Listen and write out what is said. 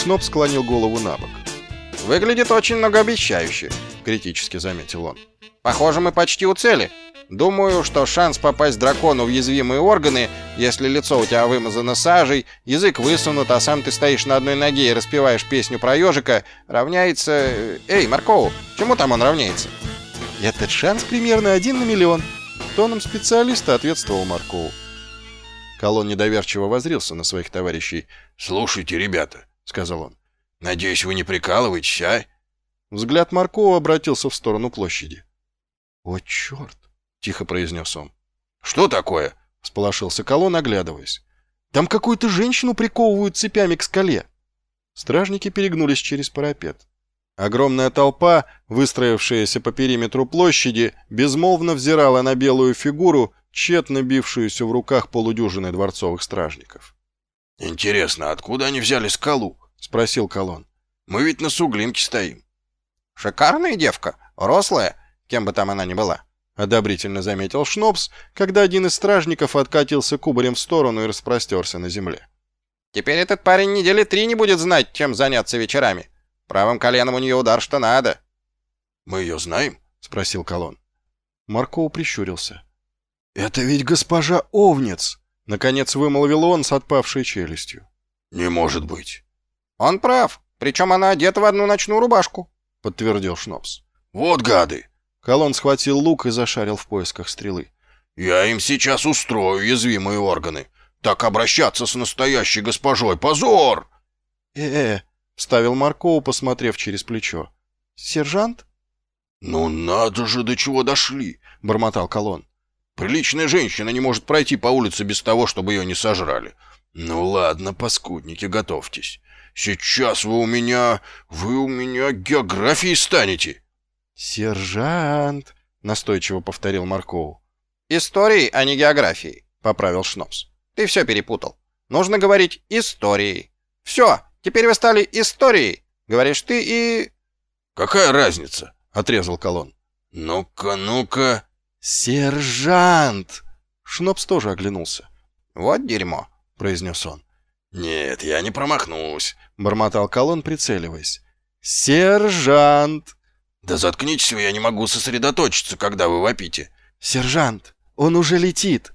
Сноб склонил голову на бок. «Выглядит очень многообещающе», — критически заметил он. «Похоже, мы почти у цели. Думаю, что шанс попасть дракону в уязвимые органы, если лицо у тебя вымазано сажей, язык высунут, а сам ты стоишь на одной ноге и распеваешь песню про ежика, равняется... э, Эй, Марков, чему там он равняется?» «Этот шанс примерно один на миллион», — тоном специалиста ответствовал Марков. Колон недоверчиво возрился на своих товарищей. «Слушайте, ребята», — сказал он, — «надеюсь, вы не прикалываетесь, а?» Взгляд Маркова обратился в сторону площади. «О, черт!» — тихо произнес он. «Что такое?» — всполошился Колон, оглядываясь. «Там какую-то женщину приковывают цепями к скале!» Стражники перегнулись через парапет. Огромная толпа, выстроившаяся по периметру площади, безмолвно взирала на белую фигуру, тщетно бившуюся в руках полудюжины дворцовых стражников. «Интересно, откуда они взяли скалу?» — спросил Колон. «Мы ведь на суглинке стоим». «Шикарная девка, рослая, кем бы там она ни была», — одобрительно заметил Шнопс, когда один из стражников откатился кубарем в сторону и распростерся на земле. «Теперь этот парень недели три не будет знать, чем заняться вечерами. Правым коленом у нее удар что надо». «Мы ее знаем?» — спросил Колон. Марков прищурился. «Это ведь госпожа Овнец!» — наконец вымолвил он с отпавшей челюстью. «Не может быть!» «Он прав, причем она одета в одну ночную рубашку», — подтвердил Шнопс. «Вот гады!» Колон схватил лук и зашарил в поисках стрелы. «Я им сейчас устрою уязвимые органы. Так обращаться с настоящей госпожой — позор!» «Э-э», — вставил Марков, посмотрев через плечо. «Сержант?» «Ну надо же, до чего дошли!» — бормотал Колон. «Приличная женщина не может пройти по улице без того, чтобы ее не сожрали. Ну ладно, паскудники, готовьтесь. Сейчас вы у меня... вы у меня географией станете!» «Сержант!» — настойчиво повторил Марков. «Историей, а не географией», — поправил Шнопс. «Ты все перепутал. Нужно говорить историей. Все, теперь вы стали историей. Говоришь ты и...» «Какая разница?» — отрезал Колон. «Ну-ка, ну-ка...» «Сержант!» Шнопс тоже оглянулся. «Вот дерьмо», — произнес он. «Нет, я не промахнусь», — бормотал Колон, прицеливаясь. «Сержант!» «Да заткнитесь вы, я не могу сосредоточиться, когда вы вопите». «Сержант, он уже летит!»